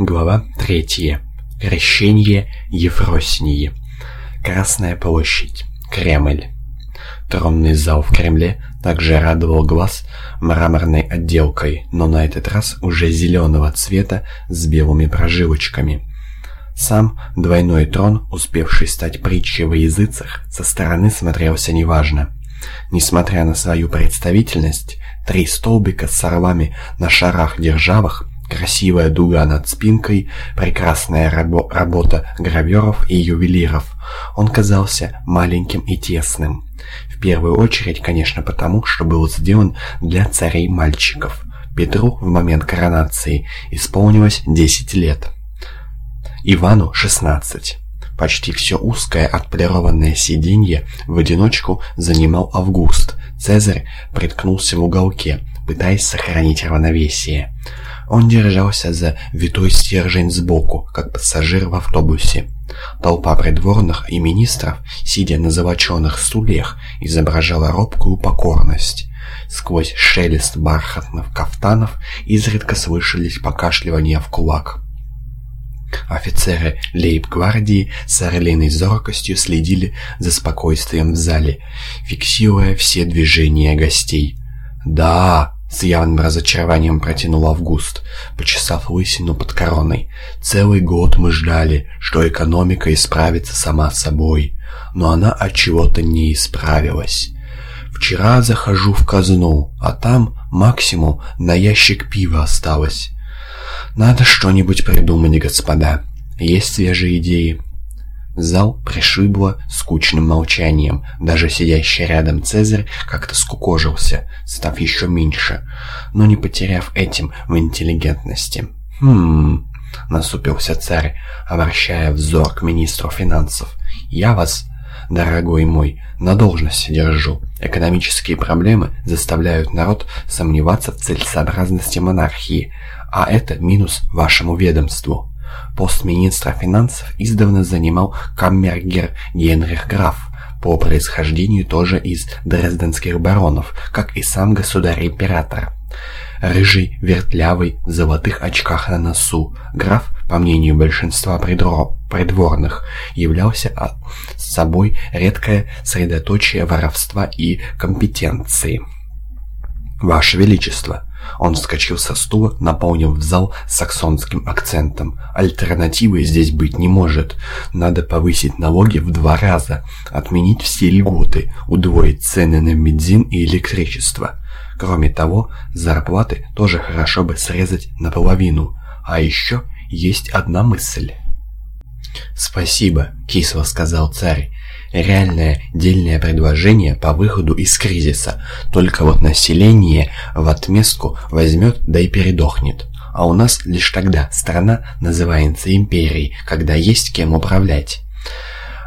Глава 3. Крещение Ефроснии. Красная площадь. Кремль. Тронный зал в Кремле также радовал глаз мраморной отделкой, но на этот раз уже зеленого цвета с белыми прожилочками. Сам двойной трон, успевший стать притчей во языцах, со стороны смотрелся неважно. Несмотря на свою представительность, три столбика с орлами на шарах-державах Красивая дуга над спинкой, прекрасная рабо работа граверов и ювелиров. Он казался маленьким и тесным. В первую очередь, конечно, потому, что был сделан для царей-мальчиков. Петру в момент коронации исполнилось 10 лет. Ивану 16. Почти все узкое отполированное сиденье в одиночку занимал Август. Цезарь приткнулся в уголке, пытаясь сохранить равновесие. Он держался за витой стержень сбоку, как пассажир в автобусе. Толпа придворных и министров, сидя на золоченых стульях, изображала робкую покорность. Сквозь шелест бархатных кафтанов изредка слышались покашливания в кулак. Офицеры лейб-гвардии с орлиной зоркостью следили за спокойствием в зале, фиксируя все движения гостей. «Да!» С явным разочарованием протянул Август, почесав лысину под короной. «Целый год мы ждали, что экономика исправится сама собой, но она от чего-то не исправилась. Вчера захожу в казну, а там максимум на ящик пива осталось. Надо что-нибудь придумать, господа. Есть свежие идеи?» Зал пришибло скучным молчанием. Даже сидящий рядом Цезарь как-то скукожился, став еще меньше, но не потеряв этим в интеллигентности. «Хм...» — насупился царь, обращая взор к министру финансов. «Я вас, дорогой мой, на должности держу. Экономические проблемы заставляют народ сомневаться в целесообразности монархии, а это минус вашему ведомству». Пост министра финансов издавна занимал каммергер Генрих Граф, по происхождению тоже из дрезденских баронов, как и сам государь-император. Рыжий, вертлявый, в золотых очках на носу, граф, по мнению большинства придворных, являлся собой редкое средоточие воровства и компетенции. «Ваше Величество!» Он вскочил со стула, наполнив зал саксонским акцентом. Альтернативы здесь быть не может. Надо повысить налоги в два раза, отменить все льготы, удвоить цены на бензин и электричество. Кроме того, зарплаты тоже хорошо бы срезать наполовину. А еще есть одна мысль. «Спасибо», — кисло сказал царь. «Реальное дельное предложение по выходу из кризиса. Только вот население в отместку возьмет да и передохнет. А у нас лишь тогда страна называется империей, когда есть кем управлять».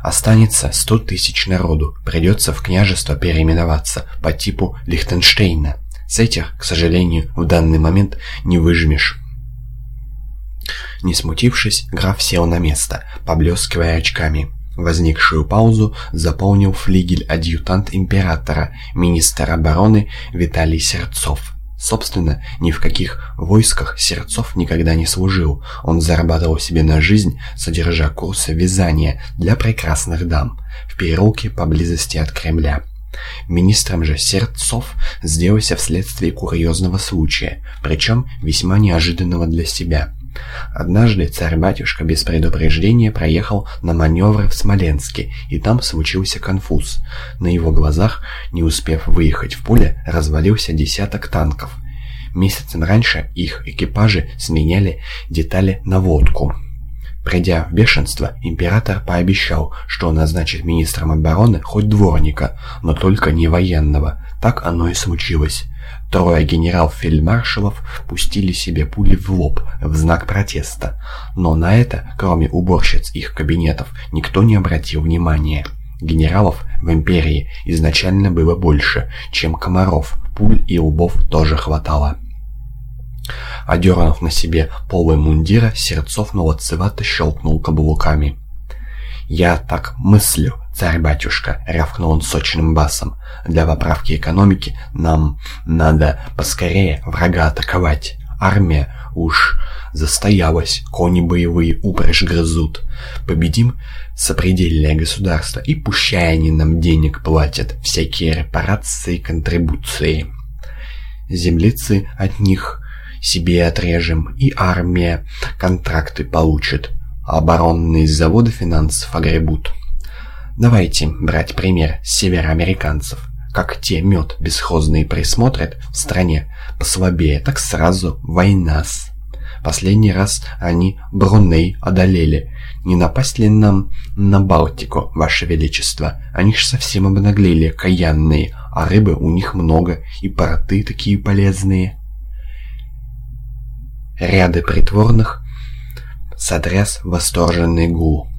Останется сто тысяч народу, придется в княжество переименоваться по типу Лихтенштейна. С этих, к сожалению, в данный момент не выжмешь. Не смутившись, граф сел на место, поблескивая очками. Возникшую паузу заполнил флигель-адъютант императора, министр обороны Виталий Сердцов. Собственно, ни в каких войсках Сердцов никогда не служил. Он зарабатывал себе на жизнь, содержа курсы вязания для прекрасных дам в переулке поблизости от Кремля. Министром же Сердцов сделался вследствие курьезного случая, причем весьма неожиданного для себя – Однажды царь-батюшка без предупреждения проехал на маневры в Смоленске, и там случился конфуз. На его глазах, не успев выехать в поле, развалился десяток танков. Месяцем раньше их экипажи сменяли детали на водку. Придя в бешенство, император пообещал, что назначит министром обороны хоть дворника, но только не военного. Так оно и случилось. Трое генерал-фельдмаршалов пустили себе пули в лоб в знак протеста, но на это, кроме уборщиц их кабинетов, никто не обратил внимания. Генералов в империи изначально было больше, чем комаров, пуль и лбов тоже хватало. Одернув на себе полы мундира, Сердцов молодцевато щелкнул каблуками. «Я так мыслю, царь-батюшка», — рявкнул он сочным басом. «Для поправки экономики нам надо поскорее врага атаковать, Армия уж застоялась, кони боевые упряжь грызут. Победим сопредельное государство, и пущай они нам денег платят, всякие репарации и контрибуции. Землицы от них себе отрежем, и армия контракты получит, оборонные заводы финансов огребут. Давайте брать пример с североамериканцев. Как те мед бесхозный присмотрят в стране послабее, так сразу война-с. Последний раз они Бруней одолели. Не напасть ли нам на Балтику, Ваше Величество? Они ж совсем обнаглели, каянные, а рыбы у них много, и порты такие полезные. Ряды притворных сотряс восторженный гул.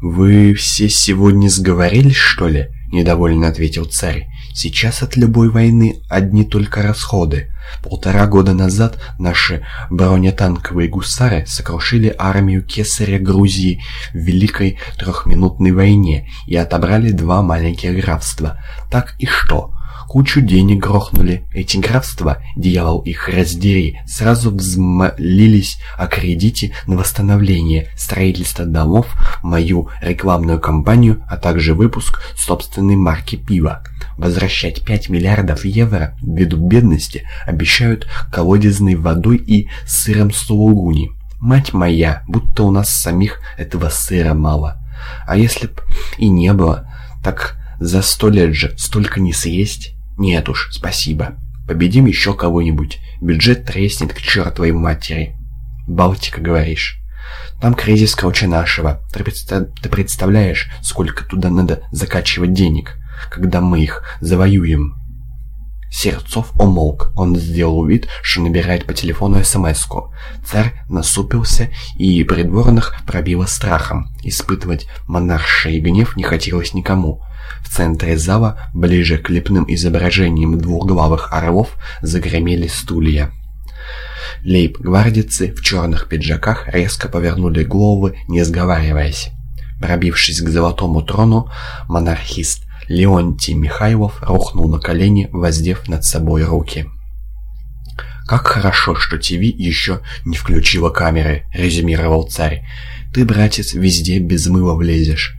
«Вы все сегодня сговорились, что ли?» — недовольно ответил царь. «Сейчас от любой войны одни только расходы. Полтора года назад наши бронетанковые гусары сокрушили армию кесаря Грузии в Великой Трехминутной войне и отобрали два маленьких графства. Так и что?» Кучу денег грохнули. Эти графства, дьявол их раздери, сразу взмолились о кредите на восстановление, строительство домов, мою рекламную кампанию, а также выпуск собственной марки пива. Возвращать 5 миллиардов евро ввиду бедности обещают колодезной водой и сыром сулугуни. Мать моя, будто у нас самих этого сыра мало. А если б и не было, так за сто лет же столько не съесть. «Нет уж, спасибо. Победим еще кого-нибудь. Бюджет треснет к чертовой матери». «Балтика, говоришь?» «Там кризис круче нашего. Ты, представ... Ты представляешь, сколько туда надо закачивать денег, когда мы их завоюем?» Сердцов умолк. Он сделал вид, что набирает по телефону СМС-ку. Царь насупился, и придворных пробило страхом. Испытывать монарший гнев не хотелось никому. В центре зала, ближе к лепным изображениям двухглавых орлов, загремели стулья. Лейб-гвардицы в черных пиджаках резко повернули головы, не сговариваясь. Пробившись к золотому трону, монархист Леонтий Михайлов рухнул на колени, воздев над собой руки. «Как хорошо, что ТВ еще не включила камеры», — резюмировал царь. «Ты, братец, везде без мыла влезешь.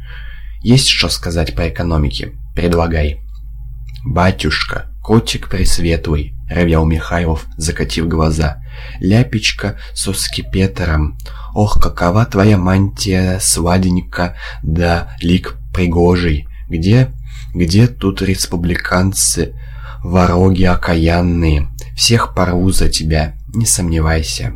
Есть что сказать по экономике? Предлагай». «Батюшка, котик пресветлый», — ревел Михайлов, закатив глаза. «Ляпечка со скипетром. Ох, какова твоя мантия, сладенька, да лик пригожий. Где, где тут республиканцы, вороги окаянные? Всех порву за тебя, не сомневайся».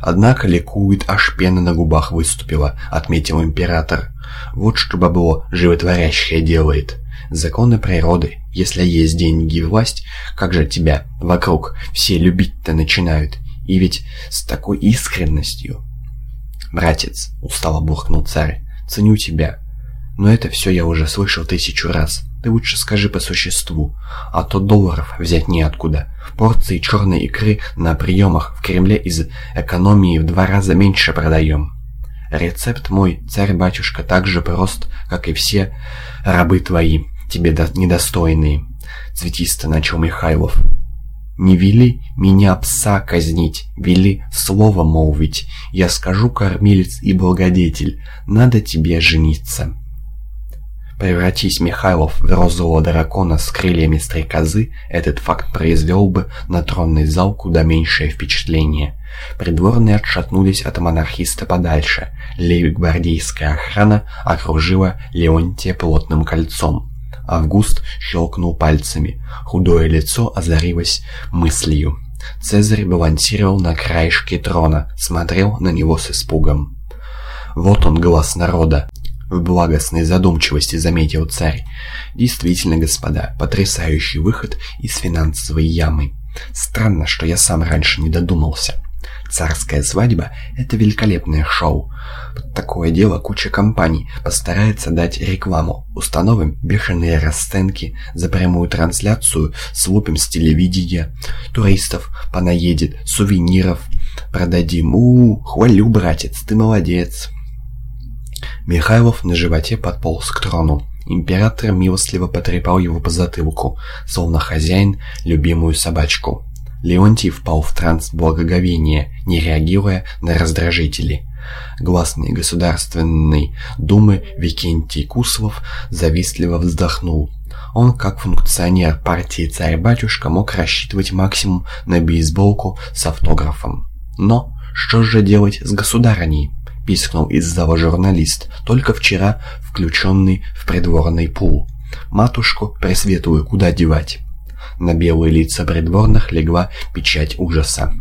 Однако ликует, аж пена на губах выступила, отметил император. Вот что бабло животворящее делает. Законы природы. Если есть деньги и власть, как же тебя вокруг все любить-то начинают? И ведь с такой искренностью. «Братец», — устало буркнул царь, — «ценю тебя. Но это все я уже слышал тысячу раз. Ты лучше скажи по существу, а то долларов взять неоткуда. Порции черной икры на приемах в Кремле из экономии в два раза меньше продаем». Рецепт мой, царь-батюшка, так же прост, как и все рабы твои, тебе недостойные. Цветисто начал Михайлов. Не вели меня пса казнить, вели слово молвить. Я скажу, кормилец и благодетель, надо тебе жениться. Превратись Михайлов в розового дракона с крыльями стрекозы, этот факт произвел бы на тронный зал куда меньшее впечатление. Придворные отшатнулись от монархиста подальше. Лейб-гвардейская охрана окружила Леонтия плотным кольцом. Август щелкнул пальцами. Худое лицо озарилось мыслью. Цезарь балансировал на краешке трона, смотрел на него с испугом. Вот он, глаз народа. В благостной задумчивости заметил царь. Действительно, господа, потрясающий выход из финансовой ямы. Странно, что я сам раньше не додумался. Царская свадьба – это великолепное шоу. Под такое дело куча компаний постарается дать рекламу. Установим бешеные расценки за прямую трансляцию, слупим с телевидения. Туристов понаедет, сувениров продадим. У, -у хвалю, братец, ты молодец. Михайлов на животе подполз к трону. Император милостливо потрепал его по затылку, словно хозяин любимую собачку. Леонтий впал в транс благоговения, не реагируя на раздражители. Гласный Государственной Думы Викентий Куслов завистливо вздохнул. Он, как функционер партии «Царь-батюшка», мог рассчитывать максимум на бейсболку с автографом. Но что же делать с государыней? Пискнул из зала журналист, только вчера включенный в придворный пул. Матушку Пресветлую куда девать? На белые лица придворных легла печать ужаса.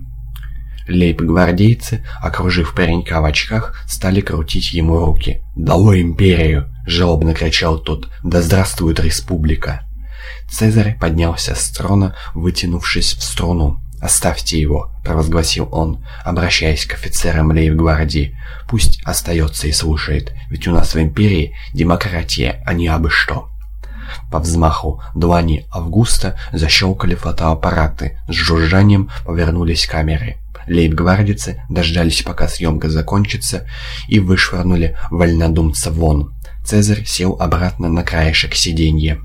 Лейб-гвардейцы, окружив паренька в очках, стали крутить ему руки. «Долой империю!» — жалобно кричал тот. «Да здравствует республика!» Цезарь поднялся с трона, вытянувшись в струну. «Оставьте его», — провозгласил он, обращаясь к офицерам лейб-гвардии. «Пусть остается и слушает, ведь у нас в империи демократия, а не абы что». По взмаху длани Августа защелкали фотоаппараты, с жужжанием повернулись камеры. Лейб-гвардицы дождались, пока съемка закончится, и вышвырнули вольнодумца вон. Цезарь сел обратно на краешек сиденья.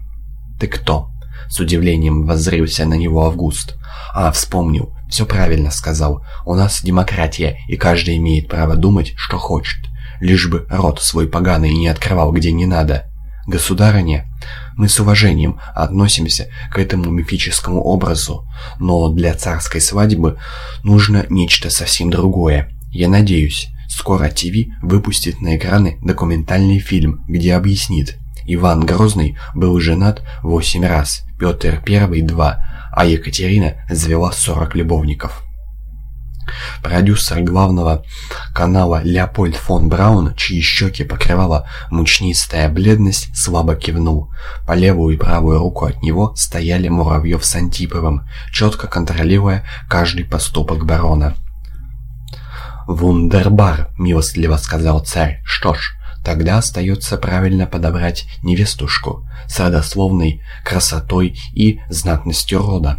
«Ты кто?» С удивлением воззрился на него Август. «А, вспомнил. Все правильно сказал. У нас демократия, и каждый имеет право думать, что хочет. Лишь бы рот свой поганый не открывал, где не надо. Государыня, мы с уважением относимся к этому мифическому образу, но для царской свадьбы нужно нечто совсем другое. Я надеюсь, скоро ТВ выпустит на экраны документальный фильм, где объяснит. Иван Грозный был женат 8 раз, Петр I – 2, а Екатерина завела 40 любовников. Продюсер главного канала Леопольд фон Браун, чьи щеки покрывала мучнистая бледность, слабо кивнул. По левую и правую руку от него стояли Муравьев с Антиповым, четко контролируя каждый поступок барона. «Вундербар», — милостливо сказал царь. «Что ж, тогда остается правильно подобрать невестушку с родословной красотой и знатностью рода».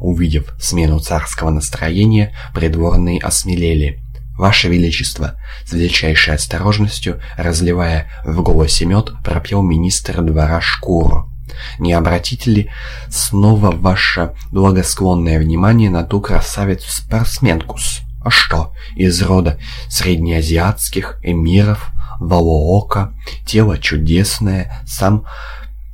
Увидев смену царского настроения, придворные осмелели. «Ваше Величество!» С величайшей осторожностью, разливая в голосе мед, пропел министр двора шкуру. «Не обратите ли снова ваше благосклонное внимание на ту красавицу-спортсменкус? А что, из рода среднеазиатских эмиров, Валоока, тело чудесное, сам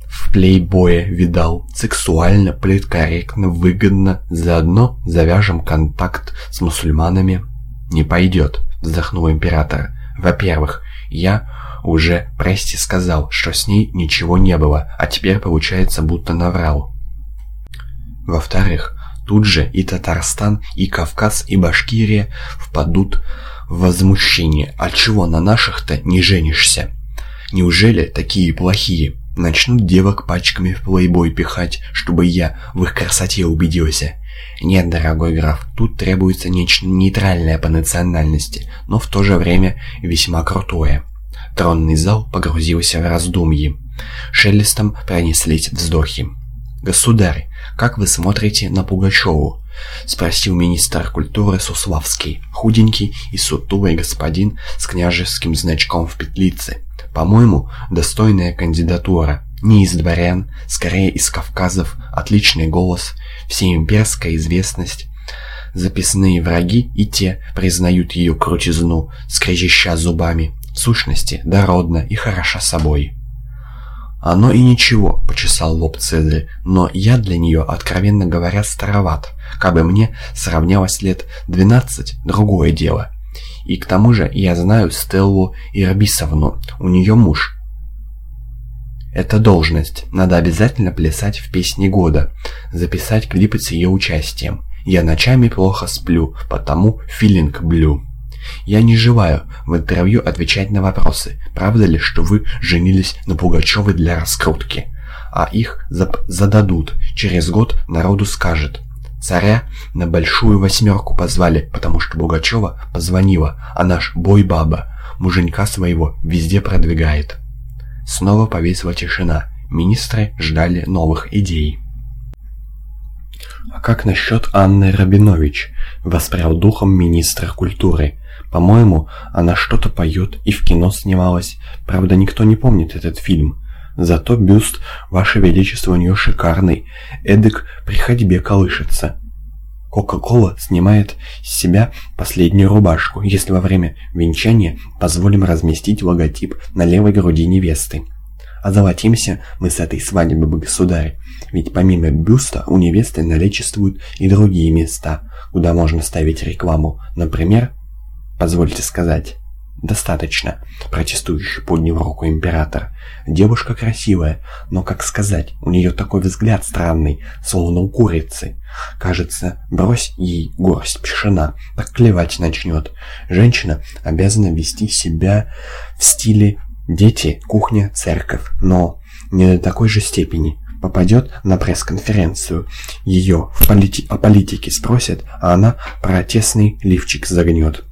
в плейбое видал. Сексуально, политкорректно, выгодно. Заодно завяжем контакт с мусульманами. Не пойдет, вздохнул император. Во-первых, я уже Прести сказал, что с ней ничего не было, а теперь получается, будто наврал. Во-вторых, тут же и Татарстан, и Кавказ, и Башкирия впадут в возмущение. А чего на наших-то не женишься? Неужели такие плохие? Начнут девок пачками в плейбой пихать, чтобы я в их красоте убедился. Нет, дорогой граф, тут требуется нечто нейтральное по национальности, но в то же время весьма крутое. Тронный зал погрузился в раздумье. Шелестом пронеслись вздохи. «Государь, как вы смотрите на Пугачеву?» — спросил министр культуры Суславский, худенький и сутулый господин с княжеским значком в петлице. По-моему, достойная кандидатура. Не из дворян, скорее из Кавказов, отличный голос, всеимперская известность. Записные враги и те признают ее крутизну, скрежеща зубами. В сущности, дородна и хороша собой. «Оно и ничего», — почесал лоб Цезарь, «но я для нее, откровенно говоря, староват. Кабы мне сравнялось лет двенадцать, другое дело. И к тому же я знаю Стеллу Ирбисовну, у нее муж. Это должность, надо обязательно плясать в песне года, записать клипы с ее участием. Я ночами плохо сплю, потому филинг блю. Я не желаю в интервью отвечать на вопросы, правда ли, что вы женились на Пугачевой для раскрутки. А их зададут, через год народу скажет – Царя на большую восьмерку позвали, потому что Бугачева позвонила, а наш бой-баба муженька своего везде продвигает. Снова повесила тишина. Министры ждали новых идей. «А как насчет Анны Рабинович?» — воспрял духом министр культуры. «По-моему, она что-то поет и в кино снималась. Правда, никто не помнит этот фильм. Зато бюст, Ваше Величество, у нее шикарный, эдак при ходьбе колышется. Кока-кола снимает с себя последнюю рубашку, если во время венчания позволим разместить логотип на левой груди невесты. Озолотимся мы с этой свадьбы, государь, ведь помимо бюста у невесты наличествуют и другие места, куда можно ставить рекламу, например, позвольте сказать, «Достаточно», — протестующий поднял руку император. «Девушка красивая, но, как сказать, у нее такой взгляд странный, словно у курицы. Кажется, брось ей горсть пшена, так клевать начнет. Женщина обязана вести себя в стиле «дети, кухня, церковь», но не до такой же степени. Попадет на пресс-конференцию, ее в полити о политике спросят, а она про тесный лифчик загнет.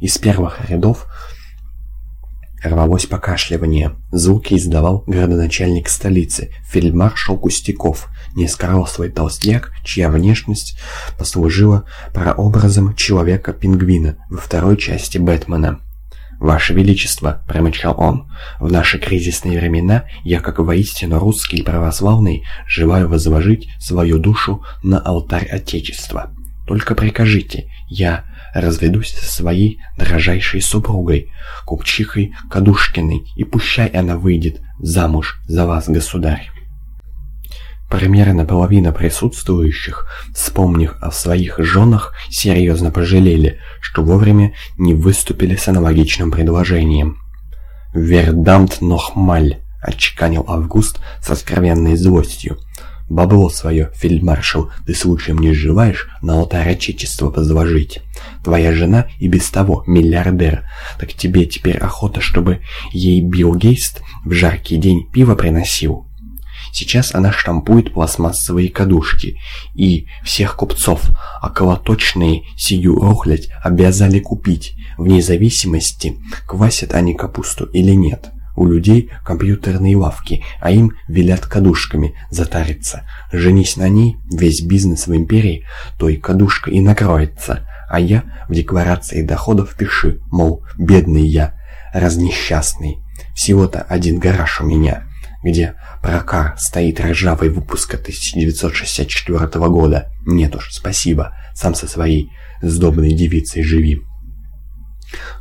Из первых рядов рвалось покашливание. Звуки издавал градоначальник столицы, фельдмаршал Кустяков, низкорослый толстяк, чья внешность послужила прообразом Человека-пингвина во второй части Бэтмена. «Ваше Величество», — промычал он, — «в наши кризисные времена я, как воистину русский православный, желаю возложить свою душу на алтарь Отечества. Только прикажите, я разведусь со своей дрожайшей супругой, купчихой Кадушкиной, и пущай она выйдет замуж за вас, государь. Примерно половина присутствующих, вспомнив о своих женах, серьезно пожалели, что вовремя не выступили с аналогичным предложением. «Вердамт нохмаль», — отчеканил Август с откровенной злостью. Бабло свое, фельдмаршал, ты случаем не желаешь на алтарь Отечества возложить? Твоя жена и без того миллиардер, так тебе теперь охота, чтобы ей Билл Гейст в жаркий день пиво приносил? Сейчас она штампует пластмассовые кадушки, и всех купцов, а колоточные сию рухлядь обязали купить, вне зависимости, квасят они капусту или нет. У людей компьютерные лавки, а им велят кадушками затариться. Женись на ней, весь бизнес в империи, то и кадушка и накроется. А я в декларации доходов пиши, мол, бедный я, разнесчастный. Всего-то один гараж у меня, где прокар стоит ржавый выпуска 1964 года. Нет уж, спасибо, сам со своей сдобной девицей живи.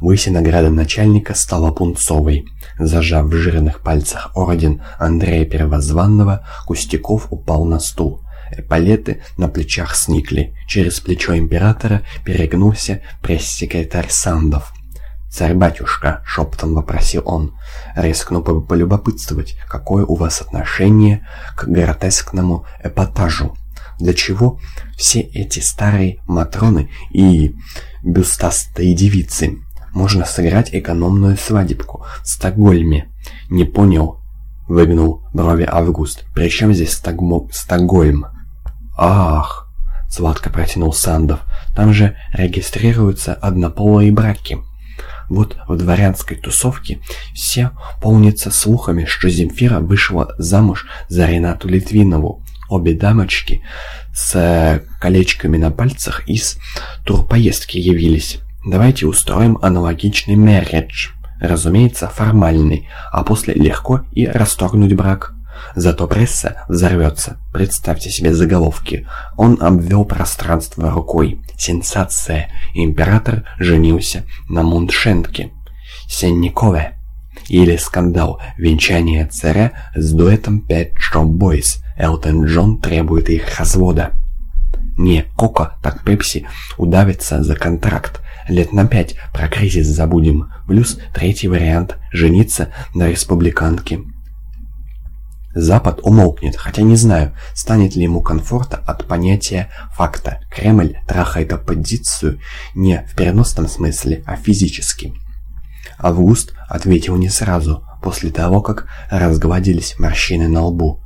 Лысина начальника стала пунцовой. Зажав в жирных пальцах орден Андрея Первозванного, Кустяков упал на стул. Эполеты на плечах сникли. Через плечо императора перегнулся пресс-секретарь Сандов. «Царь-батюшка», — шепотом вопросил он, — «рискну полюбопытствовать, какое у вас отношение к гротескному эпатажу? Для чего все эти старые матроны и бюстастые девицы. Можно сыграть экономную свадебку в Стокгольме. Не понял, выгнул брови Август. При чем здесь Стокмо... Стокгольм? Ах, сладко протянул Сандов. Там же регистрируются однополые браки. Вот в дворянской тусовке все полнятся слухами, что Земфира вышла замуж за Ренату Литвинову. Обе дамочки с э, колечками на пальцах из турпоездки явились. Давайте устроим аналогичный мэридж. Разумеется, формальный, а после легко и расторгнуть брак. Зато пресса взорвется. Представьте себе заголовки. Он обвел пространство рукой. Сенсация. Император женился на Мундшенке. Сенникове. Или скандал. Венчание царя с дуэтом Pet Shop Boys. Элтон Джон требует их развода. Не Кока, так Пепси удавится за контракт. Лет на пять про кризис забудем. Плюс третий вариант – жениться на республиканке. Запад умолкнет, хотя не знаю, станет ли ему комфорта от понятия факта. Кремль трахает оппозицию не в переносном смысле, а физически. Август ответил не сразу, после того, как разгладились морщины на лбу.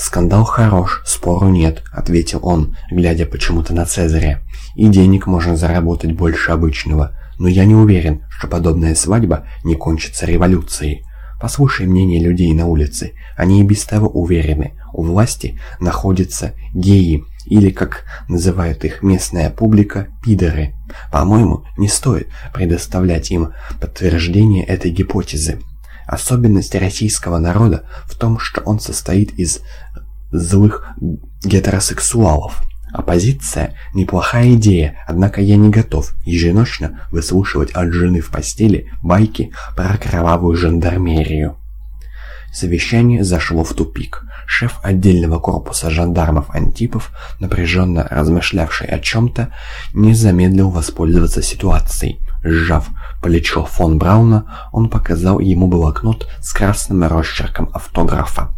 «Скандал хорош, спору нет», — ответил он, глядя почему-то на Цезаря. «И денег можно заработать больше обычного, но я не уверен, что подобная свадьба не кончится революцией. Послушай мнение людей на улице, они и без того уверены, у власти находятся геи, или, как называют их местная публика, пидоры. По-моему, не стоит предоставлять им подтверждение этой гипотезы. Особенность российского народа в том, что он состоит из злых гетеросексуалов. Оппозиция – неплохая идея, однако я не готов еженочно выслушивать от жены в постели байки про кровавую жандармерию. Совещание зашло в тупик. Шеф отдельного корпуса жандармов Антипов, напряженно размышлявший о чем-то, не замедлил воспользоваться ситуацией. Сжав плечо фон Брауна, он показал ему блокнот с красным росчерком автографа.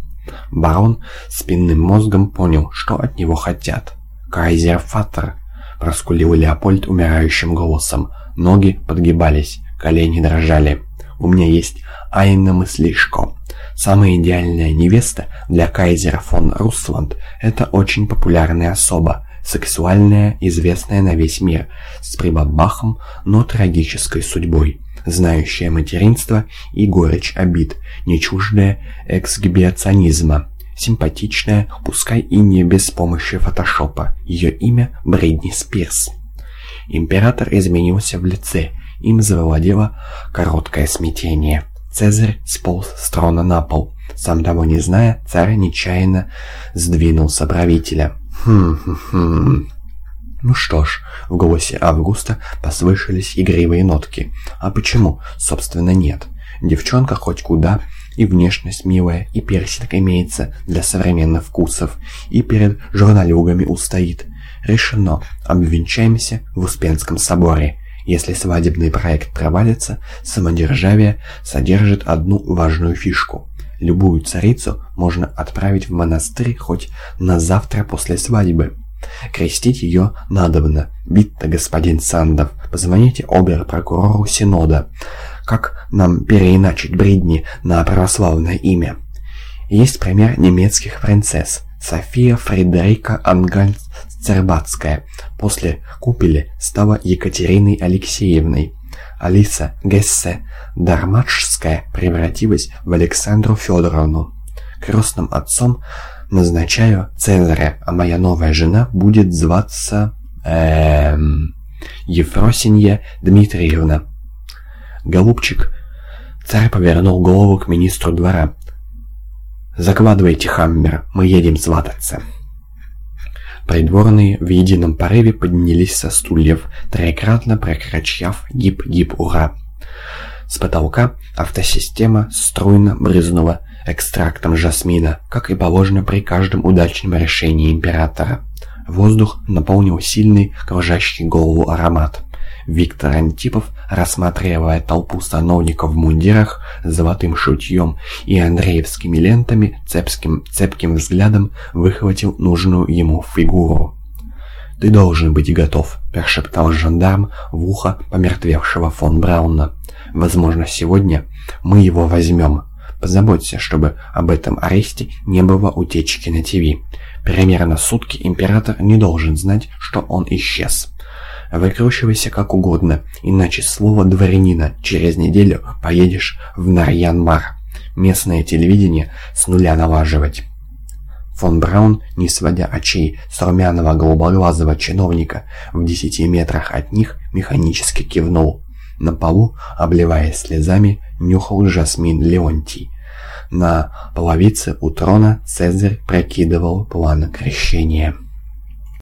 Барон спинным мозгом понял, что от него хотят. «Кайзер Фаттер!» — проскулил Леопольд умирающим голосом. Ноги подгибались, колени дрожали. «У меня есть Айна Мыслишко. Самая идеальная невеста для кайзера фон Русланд – это очень популярная особа, сексуальная, известная на весь мир, с прибабахом, но трагической судьбой, знающая материнство и горечь обид, не чуждая эксгибиционизма, симпатичная, пускай и не без помощи фотошопа. Ее имя Бритни Спирс. Император изменился в лице, им завладело короткое смятение. Цезарь сполз с трона на пол. Сам того не зная, царь нечаянно сдвинулся правителя. Хм-хм-хм. Ну что ж, в голосе Августа послышались игривые нотки. А почему, собственно, нет? Девчонка хоть куда, и внешность милая, и персик имеется для современных вкусов, и перед журналюгами устоит. Решено, обвенчаемся в Успенском соборе. Если свадебный проект провалится, самодержавие содержит одну важную фишку. Любую царицу можно отправить в монастырь хоть на завтра после свадьбы. Крестить ее надобно. Битта, господин Сандов, позвоните обер-прокурору Синода. Как нам переиначить бредни на православное имя? Есть пример немецких принцесс. София Фредерика Ангальц-Цербатская после Купели стала Екатериной Алексеевной. Алиса Гессе Дарматшская превратилась в Александру Федоровну. Крестным отцом назначаю Цезаря, а моя новая жена будет зваться... Эм... Ефросинья Дмитриевна. Голубчик. Царь повернул голову к министру двора. «Закладывайте хаммер, мы едем свататься». Придворные в едином порыве поднялись со стульев, троекратно прокричав «Гип-гип-ура!». С потолка автосистема струйно брызнула экстрактом жасмина, как и положено при каждом удачном решении императора. Воздух наполнил сильный, кружащий голову аромат. Виктор Антипов, рассматривая толпу сановников в мундирах с золотым шутьем и андреевскими лентами, цепским, цепким взглядом выхватил нужную ему фигуру. «Ты должен быть готов», – прошептал жандарм в ухо помертвевшего фон Брауна. «Возможно, сегодня мы его возьмем. Позаботься, чтобы об этом аресте не было утечки на ТВ. Примерно сутки император не должен знать, что он исчез». Выкручивайся как угодно, иначе слово дворянина через неделю поедешь в Нарьянмар. Местное телевидение с нуля налаживать. Фон Браун, не сводя очей с румяного голубоглазого чиновника в десяти метрах от них, механически кивнул. На полу, обливаясь слезами, нюхал Жасмин Леонтий. На половице у трона Цезарь прокидывал план крещения.